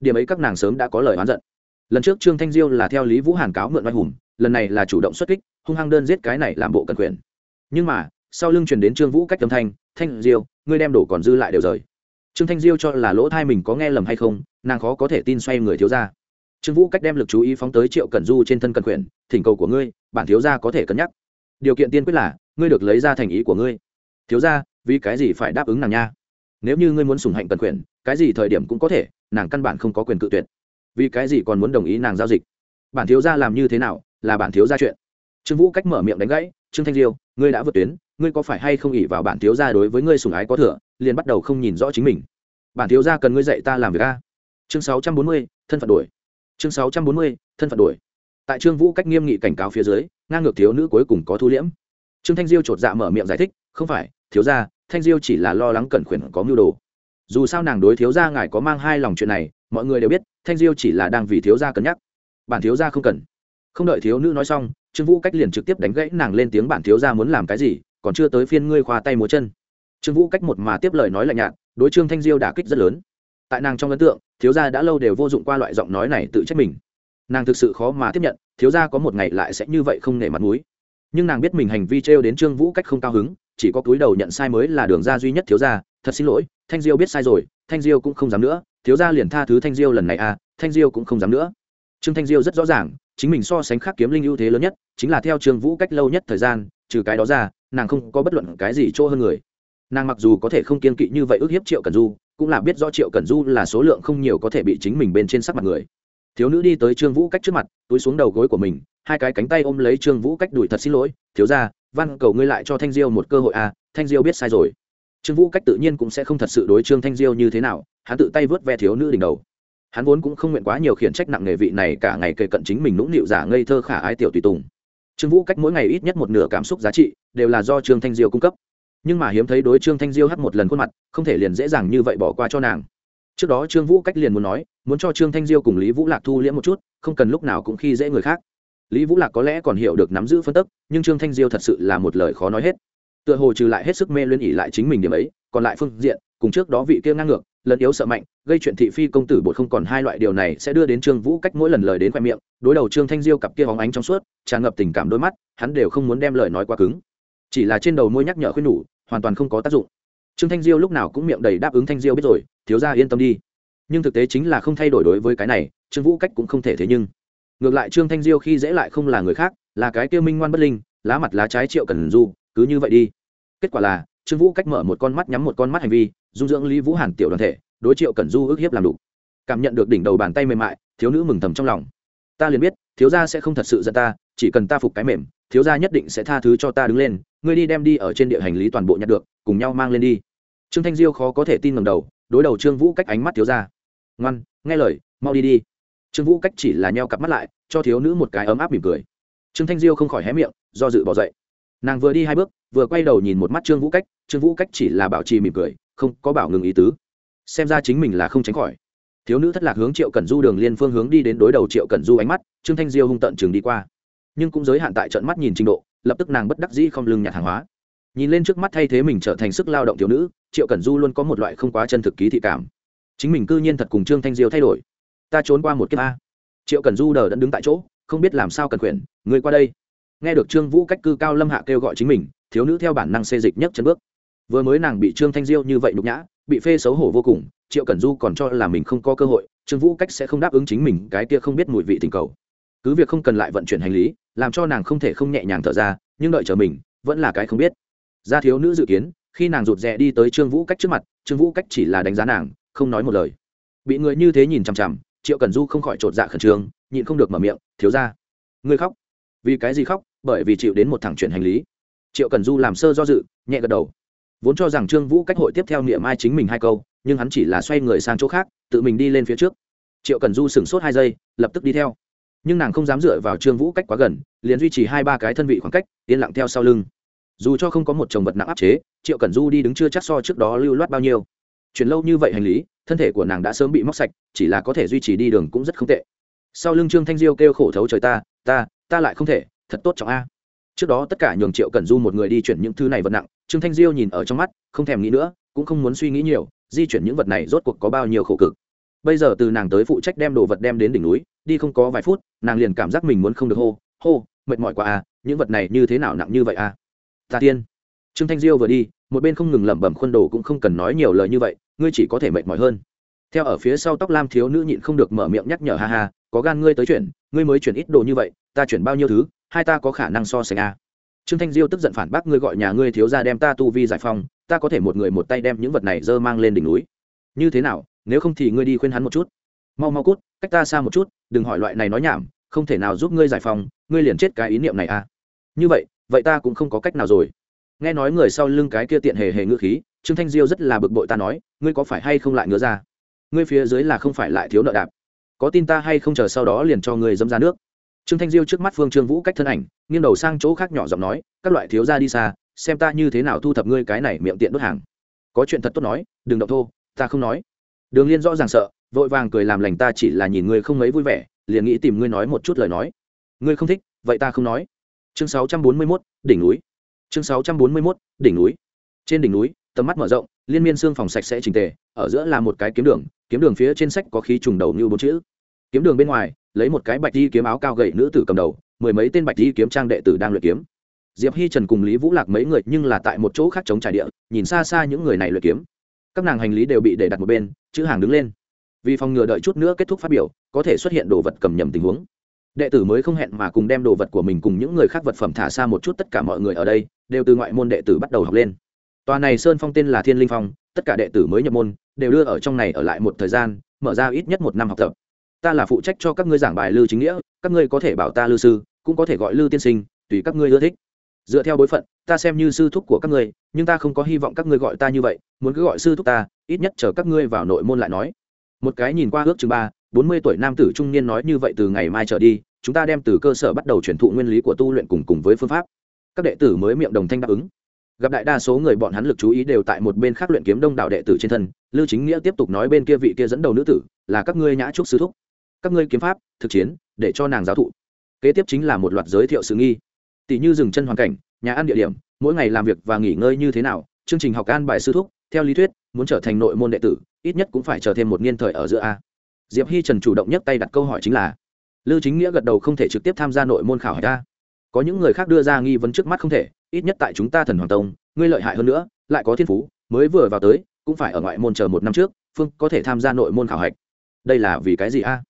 Điểm ấy các nàng sớm đã có lời oán giận. Lần trước trương thanh diêu là theo lý vũ hàn cáo mượn oai hùng, lần này là chủ động xuất kích, hung hăng đơn giết cái này làm bộ cần quyền. Nhưng mà sau lưng chuyển đến trương vũ cách âm thanh thanh diêu, ngươi đem đổ còn dư lại đều rời. Trương thanh diêu cho là lỗ thai mình có nghe lầm hay không, nàng khó có thể tin xoay người thiếu ra trương vũ cách đem lực chú ý phóng tới triệu cẩn du trên thân cần quyền, thỉnh cầu của ngươi, bản thiếu gia có thể cân nhắc. Điều kiện tiên quyết là, ngươi được lấy ra thành ý của ngươi. Thiếu gia, vì cái gì phải đáp ứng nàng nha? Nếu như ngươi muốn sùng hạnh cần quyền, cái gì thời điểm cũng có thể, nàng căn bản không có quyền cự tuyệt. Vì cái gì còn muốn đồng ý nàng giao dịch? Bản thiếu gia làm như thế nào, là bản thiếu gia chuyện. Trương vũ cách mở miệng đánh gãy, trương thanh diêu ngươi đã vượt tuyến, ngươi có phải hay không ỉ vào bản thiếu gia đối với ngươi sùng ái có thừa, liền bắt đầu không nhìn rõ chính mình. Bản thiếu gia cần ngươi dạy ta làm việc a. Chương sáu trăm bốn mươi, thân phận đổi chương sáu trăm bốn mươi, thân phận đổi tại trương vũ cách nghiêm nghị cảnh cáo phía dưới, ngang ngược thiếu nữ cuối cùng có thu liễm. Trương thanh diêu chột dạ mở miệng giải thích, không phải, thiếu gia, thanh diêu chỉ là lo lắng cẩn khuyển có mưu đồ. Dù sao nàng đối thiếu gia ngài có mang hai lòng chuyện này, mọi người đều biết, thanh diêu chỉ là đang vì thiếu gia cân nhắc. Bản thiếu gia không cần không đợi thiếu nữ nói xong, trương vũ cách liền trực tiếp đánh gãy nàng lên tiếng bản thiếu gia muốn làm cái gì, còn chưa tới phiên ngươi khoa tay múa chân. Trương vũ cách một mà tiếp lời nói lạnh nhạt, đối trương thanh diêu đả kích rất lớn. Tại nàng trong ấn tượng, thiếu gia đã lâu đều vô dụng qua loại giọng nói này tự trách mình. Nàng thực sự khó mà tiếp nhận, thiếu gia có một ngày lại sẽ như vậy không nể mặt mũi. Nhưng nàng biết mình hành vi trêu đến trương vũ cách không cao hứng, chỉ có túi đầu nhận sai mới là đường ra duy nhất thiếu gia. Thật xin lỗi, thanh diêu biết sai rồi, thanh diêu cũng không dám nữa, thiếu gia liền tha thứ thanh diêu lần này à thanh diêu cũng không dám nữa. Trương thanh diêu rất rõ ràng chính mình so sánh khác kiếm linh ưu thế lớn nhất, chính là theo trương vũ cách lâu nhất thời gian, trừ cái đó ra, nàng không có bất luận cái gì chỗ hơn người. Nàng mặc dù có thể không kiên kỵ như vậy ước hiếp triệu cần du, cũng là biết do triệu cần du là số lượng không nhiều có thể bị chính mình bên trên sắc mặt người. Thiếu nữ đi tới trương vũ cách trước mặt, túi xuống đầu gối của mình, hai cái cánh tay ôm lấy trương vũ cách đuổi thật xin lỗi, thiếu ra văn cầu ngươi lại cho thanh diêu một cơ hội à thanh diêu biết sai rồi. Trương vũ cách tự nhiên cũng sẽ không thật sự đối trương thanh diêu như thế nào, hắn tự tay vớt ve thiếu nữ đỉnh đầu hắn vốn cũng không nguyện quá nhiều khiển trách nặng nghề vị này cả ngày kề cận chính mình nũng nịu giả ngây thơ khả ái tiểu tùy tùng. Trương vũ cách mỗi ngày ít nhất một nửa cảm xúc giá trị đều là do trương thanh diêu cung cấp. Nhưng mà hiếm thấy đối trương thanh diêu hắt một lần khuôn mặt, không thể liền dễ dàng như vậy bỏ qua cho nàng. Trước đó trương vũ cách liền muốn nói, muốn cho trương thanh diêu cùng lý vũ lạc thu liễm một chút, không cần lúc nào cũng khi dễ người khác. Lý vũ lạc có lẽ còn hiểu được nắm giữ phân tức, nhưng trương thanh diêu thật sự là một lời khó nói hết. Tựa hồ trừ lại hết sức mê luyên ỉ lại chính mình điểm ấy, còn lại phương diện, cùng trước đó vị kia ngang ngược lẫn yếu sợ mạnh, gây chuyện thị phi công tử bột không còn hai loại điều này sẽ đưa đến trương vũ cách mỗi lần lời đến khoe miệng, đối đầu trương thanh diêu cặp kia hóng ánh trong suốt, tràn ngập tình cảm đôi mắt, hắn đều không muốn đem lời nói quá cứng. Chỉ là trên đầu môi nhắc nhở khuyên nhủ, hoàn toàn không có tác dụng. Trương thanh diêu lúc nào cũng miệng đầy đáp ứng thanh diêu biết rồi, thiếu ra yên tâm đi. Nhưng thực tế chính là không thay đổi đối với cái này, trương vũ cách cũng không thể thế nhưng. Ngược lại trương thanh diêu khi dễ lại không là người khác, là cái kia minh ngoan bất linh, lá mặt lá trái triệu cần du, cứ như vậy đi. Kết quả là trương vũ cách mở một con mắt nhắm một con mắt hành vi, dung dưỡng lý vũ hàn tiểu đoàn thể, đối triệu cần du ức hiếp làm đủ cảm nhận được đỉnh đầu bàn tay mềm mại, thiếu nữ mừng thầm trong lòng. Ta liền biết, thiếu gia sẽ không thật sự giận ta, chỉ cần ta phục cái mềm, thiếu gia nhất định sẽ tha thứ cho ta đứng lên, ngươi đi đem đi ở trên địa hành lý toàn bộ nhặt được, cùng nhau mang lên đi. Trương thanh diêu khó có thể tin ngầm đầu, đối đầu trương vũ cách ánh mắt thiếu gia. Ngoan, nghe lời, mau đi đi. Trương vũ cách chỉ là nheo cặp mắt lại, cho thiếu nữ một cái ấm áp mỉm cười. Trương thanh diêu không khỏi hé miệng, do dự bỏ dậy nàng vừa đi hai bước, vừa quay đầu nhìn một mắt trương vũ cách, trương vũ cách chỉ là bảo trì mỉm cười, không có bảo ngừng ý tứ. Xem ra chính mình là không tránh khỏi. Thiếu nữ thất lạc hướng triệu cẩn du đường liên phương hướng đi đến đối đầu triệu cẩn du ánh mắt, trương thanh diêu hung tận chừng đi qua. Nhưng cũng giới hạn tại trận mắt nhìn trình độ, lập tức nàng bất đắc dĩ không lưng nhặt hàng hóa. Nhìn lên trước mắt thay thế mình trở thành sức lao động thiếu nữ, triệu cẩn du luôn có một loại không quá chân thực ký thị cảm. Chính mình cư nhiên thật cùng trương thanh diêu thay đổi. Ta trốn qua một kiếp a. Triệu cẩn du đờ đẫn đứng tại chỗ, không biết làm sao cần quyển người qua đây nghe được trương vũ cách cư cao lâm hạ kêu gọi chính mình, thiếu nữ theo bản năng xê dịch nhất chân bước. Vừa mới nàng bị trương thanh diêu như vậy nhục nhã, bị phê xấu hổ vô cùng, triệu cẩn du còn cho là mình không có cơ hội, trương vũ cách sẽ không đáp ứng chính mình, cái kia không biết mùi vị tình cầu. Cứ việc không cần lại vận chuyển hành lý, làm cho nàng không thể không nhẹ nhàng thở ra, nhưng đợi chờ mình, vẫn là cái không biết. Gia thiếu nữ dự kiến, khi nàng rụt rè đi tới trương vũ cách trước mặt, trương vũ cách chỉ là đánh giá nàng, không nói một lời. Bị người như thế nhìn chằm chằm, triệu cẩn du không khỏi chột dạ khẩn trương, nhịn không được mở miệng, thiếu ra ngươi khóc. Vì cái gì khóc? Bởi vì chịu đến một thằng chuyển hành lý. Triệu cần du làm sơ do dự, nhẹ gật đầu. Vốn cho rằng trương vũ cách hội tiếp theo niệm ai chính mình hai câu, nhưng hắn chỉ là xoay người sang chỗ khác, tự mình đi lên phía trước. Triệu cần du sửng sốt hai giây, lập tức đi theo. Nhưng nàng không dám dựa vào trương vũ cách quá gần, liền duy trì hai ba cái thân vị khoảng cách, yên lặng theo sau lưng. Dù cho không có một chồng vật nặng áp chế, triệu cần du đi đứng chưa chắc so trước đó lưu loát bao nhiêu. Chuyển lâu như vậy hành lý, thân thể của nàng đã sớm bị móc sạch, chỉ là có thể duy trì đi đường cũng rất không tệ. Sau lưng trương thanh diêu kêu khổ thấu trời ta ta ta lại không thể thật tốt trọng a. Trước đó tất cả nhường triệu cần du một người đi chuyển những thứ này vật nặng, trương thanh diêu nhìn ở trong mắt, không thèm nghĩ nữa, cũng không muốn suy nghĩ nhiều, di chuyển những vật này rốt cuộc có bao nhiêu khổ cực. Bây giờ từ nàng tới phụ trách đem đồ vật đem đến đỉnh núi, đi không có vài phút, nàng liền cảm giác mình muốn không được hô hô, mệt mỏi quá a, những vật này như thế nào nặng như vậy a? Ta tiên. Trương thanh diêu vừa đi, một bên không ngừng lẩm bẩm khuôn đồ cũng không cần nói nhiều lời như vậy, ngươi chỉ có thể mệt mỏi hơn. Theo ở phía sau tóc lam thiếu nữ nhịn không được mở miệng nhắc nhở, ha ha, có gan ngươi tới chuyển, ngươi mới chuyển ít đồ như vậy, ta chuyển bao nhiêu thứ? Hai ta có khả năng so sánh a. Trương thanh diêu tức giận phản bác, ngươi gọi nhà ngươi thiếu ra đem ta tu vi giải phong ta có thể một người một tay đem những vật này dơ mang lên đỉnh núi. Như thế nào, nếu không thì ngươi đi khuyên hắn một chút. Mau mau cút, cách ta xa một chút, đừng hỏi loại này nói nhảm, không thể nào giúp ngươi giải phong ngươi liền chết cái ý niệm này à như vậy vậy ta cũng không có cách nào rồi. Nghe nói người sau lưng cái kia tiện hề hề ngư khí, trương thanh diêu rất là bực bội ta nói, ngươi có phải hay không lại ngứa ra? Ngươi phía dưới là không phải lại thiếu nợ đạp. Có tin ta hay không chờ sau đó liền cho ngươi dâm ra nước? Trương thanh diêu trước mắt phương trương vũ cách thân ảnh nghiêng đầu sang chỗ khác nhỏ giọng nói các loại thiếu ra đi xa xem ta như thế nào thu thập ngươi cái này miệng tiện đốt hàng. Có chuyện thật tốt nói đừng động thô ta không nói. Đường liên rõ ràng sợ vội vàng cười làm lành ta chỉ là nhìn ngươi không mấy vui vẻ liền nghĩ tìm ngươi nói một chút lời nói. Ngươi không thích vậy ta không nói. Chương 641, đỉnh núi. Chương 641, đỉnh núi. Trên đỉnh núi tầm mắt mở rộng liên miên xương phòng sạch sẽ trình tề ở giữa là một cái kiếm đường kiếm đường phía trên sách có khí trùng đầu như bốn chữ. Kiếm đường bên ngoài lấy một cái bạch đi kiếm áo cao gậy nữ tử cầm đầu, mười mấy tên bạch đi kiếm trang đệ tử đang luyện kiếm. Diệp hi, trần cùng lý vũ lạc mấy người nhưng là tại một chỗ khác chống trải địa, nhìn xa xa những người này luyện kiếm. Các nàng hành lý đều bị để đặt một bên, chữ hàng đứng lên. Vì phòng ngừa đợi chút nữa kết thúc phát biểu, có thể xuất hiện đồ vật cầm nhầm tình huống. Đệ tử mới không hẹn mà cùng đem đồ vật của mình cùng những người khác vật phẩm thả xa một chút tất cả mọi người ở đây, đều từ ngoại môn đệ tử bắt đầu học lên. Tòa này sơn phong tên là thiên linh phong, tất cả đệ tử mới nhập môn, đều đưa ở trong này ở lại một thời gian, mở ra ít nhất một năm học tập ta là phụ trách cho các ngươi giảng bài lư chính nghĩa, các ngươi có thể bảo ta lư sư, cũng có thể gọi lư tiên sinh, tùy các ngươi ưa thích. Dựa theo bối phận, ta xem như sư thúc của các ngươi, nhưng ta không có hy vọng các ngươi gọi ta như vậy, muốn cứ gọi sư thúc ta, ít nhất chờ các ngươi vào nội môn lại nói. Một cái nhìn qua ước chừng ba, bốn mươi tuổi nam tử trung niên nói như vậy từ ngày mai trở đi, chúng ta đem từ cơ sở bắt đầu truyền thụ nguyên lý của tu luyện cùng cùng với phương pháp. Các đệ tử mới miệng đồng thanh đáp ứng. Gặp đại đa số người bọn hắn lực chú ý đều tại một bên khác luyện kiếm đông đạo đệ tử trên thân lưu chính nghĩa tiếp tục nói bên kia vị kia dẫn đầu nữ tử, là các ngươi nhã trúc sư thúc các ngươi kiếm pháp, thực chiến, để cho nàng giáo thụ. Kế tiếp chính là một loạt giới thiệu sự nghi. Tỷ như dừng chân hoàn cảnh, nhà ăn địa điểm, mỗi ngày làm việc và nghỉ ngơi như thế nào, chương trình học an bài sư thúc, theo lý thuyết, muốn trở thành nội môn đệ tử, ít nhất cũng phải chờ thêm một niên thời ở giữa a. Diệp hi trần chủ động nhấc tay đặt câu hỏi chính là, lưu chính nghĩa gật đầu không thể trực tiếp tham gia nội môn khảo hỏi ta có những người khác đưa ra nghi vấn trước mắt không thể, ít nhất tại chúng ta thần hoàng tông, ngươi lợi hại hơn nữa, lại có thiên phú, mới vừa vào tới, cũng phải ở ngoại môn chờ một năm trước, phương có thể tham gia nội môn khảo hạch. Đây là vì cái gì a?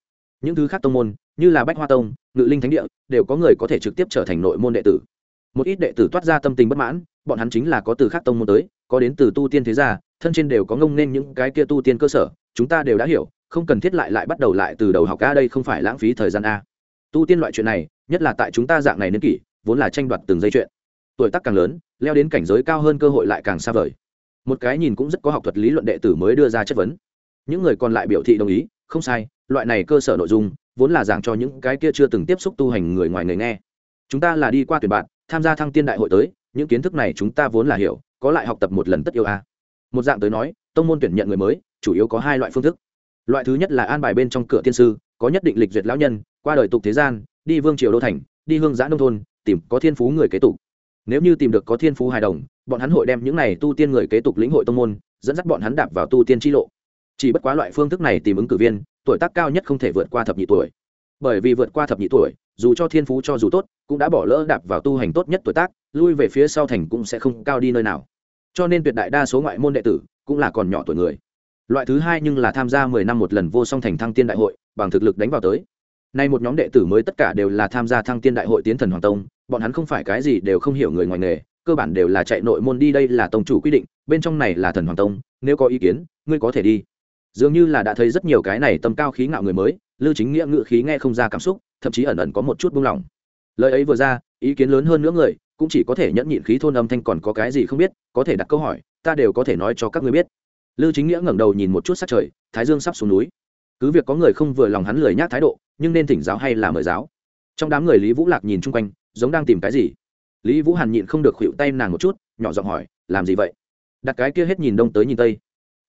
Những thứ khác tông môn, như là bách hoa tông, ngự linh thánh địa, đều có người có thể trực tiếp trở thành nội môn đệ tử. Một ít đệ tử toát ra tâm tình bất mãn, bọn hắn chính là có từ khác tông môn tới, có đến từ tu tiên thế gia, thân trên đều có ngông nên những cái kia tu tiên cơ sở, chúng ta đều đã hiểu, không cần thiết lại lại bắt đầu lại từ đầu học a đây không phải lãng phí thời gian a. Tu tiên loại chuyện này, nhất là tại chúng ta dạng này niên kỷ, vốn là tranh đoạt từng giây chuyện. Tuổi tác càng lớn, leo đến cảnh giới cao hơn cơ hội lại càng xa vời. Một cái nhìn cũng rất có học thuật lý luận đệ tử mới đưa ra chất vấn. Những người còn lại biểu thị đồng ý không sai, loại này cơ sở nội dung vốn là giảng cho những cái kia chưa từng tiếp xúc tu hành người ngoài người nghe. Chúng ta là đi qua tuyển bạn, tham gia thăng tiên đại hội tới, những kiến thức này chúng ta vốn là hiểu, có lại học tập một lần tất yêu a. Một dạng tới nói, tông môn tuyển nhận người mới, chủ yếu có hai loại phương thức. Loại thứ nhất là an bài bên trong cửa tiên sư, có nhất định lịch duyệt lão nhân, qua đời tục thế gian, đi vương triều đô thành, đi hương giã nông thôn, tìm có thiên phú người kế tục. Nếu như tìm được có thiên phú hài đồng, bọn hắn hội đem những này tu tiên người kế tục lĩnh hội tông môn, dẫn dắt bọn hắn đạp vào tu tiên tri lộ chỉ bất quá loại phương thức này tìm ứng cử viên, tuổi tác cao nhất không thể vượt qua thập nhị tuổi. Bởi vì vượt qua thập nhị tuổi, dù cho thiên phú cho dù tốt, cũng đã bỏ lỡ đạp vào tu hành tốt nhất tuổi tác, lui về phía sau thành cũng sẽ không cao đi nơi nào. Cho nên tuyệt đại đa số ngoại môn đệ tử cũng là còn nhỏ tuổi người. Loại thứ hai nhưng là tham gia mười năm một lần vô song thành thăng tiên đại hội, bằng thực lực đánh vào tới. Nay một nhóm đệ tử mới tất cả đều là tham gia thăng tiên đại hội tiến thần hoàng tông, bọn hắn không phải cái gì đều không hiểu người ngoài nghề, cơ bản đều là chạy nội môn đi đây là tông chủ quy định, bên trong này là thần hoàng tông, nếu có ý kiến, ngươi có thể đi dường như là đã thấy rất nhiều cái này tâm cao khí ngạo người mới, lưu chính nghĩa ngự khí nghe không ra cảm xúc, thậm chí ẩn ẩn có một chút buông lỏng. Lời ấy vừa ra, ý kiến lớn hơn nữa người, cũng chỉ có thể nhẫn nhịn khí thôn âm thanh còn có cái gì không biết, có thể đặt câu hỏi, ta đều có thể nói cho các người biết. Lưu chính nghĩa ngẩng đầu nhìn một chút sát trời, thái dương sắp xuống núi. Cứ việc có người không vừa lòng hắn lười nhác thái độ, nhưng nên thỉnh giáo hay là mời giáo. Trong đám người lý vũ lạc nhìn chung quanh, giống đang tìm cái gì? Lý vũ hàn nhịn không được khuỵu tay nàng một chút, nhỏ giọng hỏi, làm gì vậy? Đặt cái kia hết nhìn đông tới nhìn tây.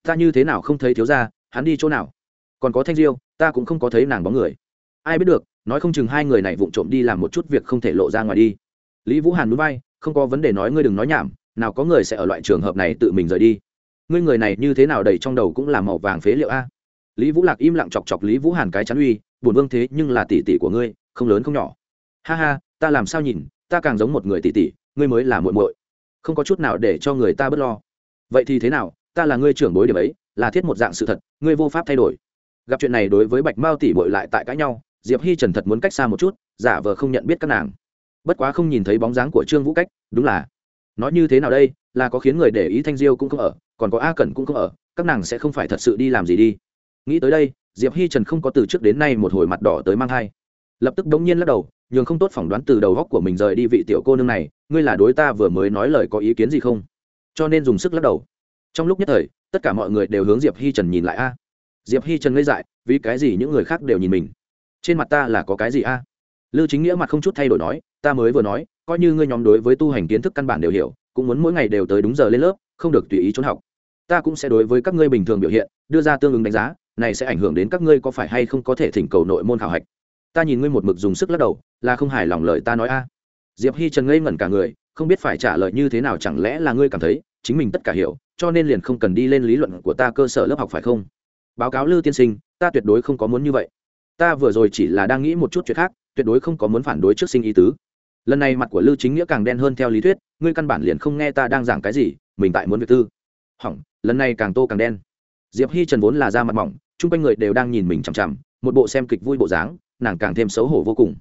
Ta như thế nào không thấy thiếu ra hắn đi chỗ nào? Còn có thanh diêu, ta cũng không có thấy nàng bóng người. Ai biết được, nói không chừng hai người này vụng trộm đi làm một chút việc không thể lộ ra ngoài đi. Lý vũ hàn núi bay không có vấn đề nói ngươi đừng nói nhảm, nào có người sẽ ở loại trường hợp này tự mình rời đi. Ngươi người này như thế nào đầy trong đầu cũng là màu vàng phế liệu a. Lý vũ lạc im lặng chọc chọc lý vũ hàn cái chắn uy buồn vương thế nhưng là tỷ tỷ của ngươi, không lớn không nhỏ. Ha ha, ta làm sao nhìn, ta càng giống một người tỷ tỷ, ngươi mới là muội muội, không có chút nào để cho người ta bớt lo. Vậy thì thế nào, ta là ngươi trưởng bối điểm ấy là thiết một dạng sự thật, ngươi vô pháp thay đổi. Gặp chuyện này đối với bạch mao tỷ bội lại tại cãi nhau, diệp hi trần thật muốn cách xa một chút, giả vờ không nhận biết các nàng. Bất quá không nhìn thấy bóng dáng của trương vũ cách, đúng là, nói như thế nào đây, là có khiến người để ý thanh diêu cũng không ở, còn có a cẩn cũng không ở, các nàng sẽ không phải thật sự đi làm gì đi. Nghĩ tới đây, diệp hi trần không có từ trước đến nay một hồi mặt đỏ tới mang hai lập tức đống nhiên lắc đầu, nhường không tốt phỏng đoán từ đầu góc của mình rời đi vị tiểu cô nương này, ngươi là đối ta vừa mới nói lời có ý kiến gì không? Cho nên dùng sức lắc đầu trong lúc nhất thời, tất cả mọi người đều hướng diệp hi trần nhìn lại a. Diệp hi trần ngây dại, vì cái gì những người khác đều nhìn mình? Trên mặt ta là có cái gì a? Lưu chính nghĩa mặt không chút thay đổi nói, ta mới vừa nói, coi như ngươi nhóm đối với tu hành kiến thức căn bản đều hiểu, cũng muốn mỗi ngày đều tới đúng giờ lên lớp, không được tùy ý trốn học. Ta cũng sẽ đối với các ngươi bình thường biểu hiện, đưa ra tương ứng đánh giá, này sẽ ảnh hưởng đến các ngươi có phải hay không có thể thỉnh cầu nội môn khảo hạch. Ta nhìn ngươi một mực dùng sức lắc đầu, là không hài lòng lời ta nói a. Diệp hi trần ngây ngẩn cả người, không biết phải trả lời như thế nào chẳng lẽ là ngươi cảm thấy chính mình tất cả hiểu, cho nên liền không cần đi lên lý luận của ta cơ sở lớp học phải không? Báo cáo lư tiên sinh, ta tuyệt đối không có muốn như vậy. Ta vừa rồi chỉ là đang nghĩ một chút chuyện khác, tuyệt đối không có muốn phản đối trước sinh ý tứ. Lần này mặt của lưu chính nghĩa càng đen hơn theo lý thuyết, ngươi căn bản liền không nghe ta đang giảng cái gì, mình tại muốn việc tư. Hỏng, lần này càng tô càng đen. Diệp hi trần vốn là da mặt mỏng, chung quanh người đều đang nhìn mình chằm chằm, một bộ xem kịch vui bộ dáng, nàng càng thêm xấu hổ vô cùng.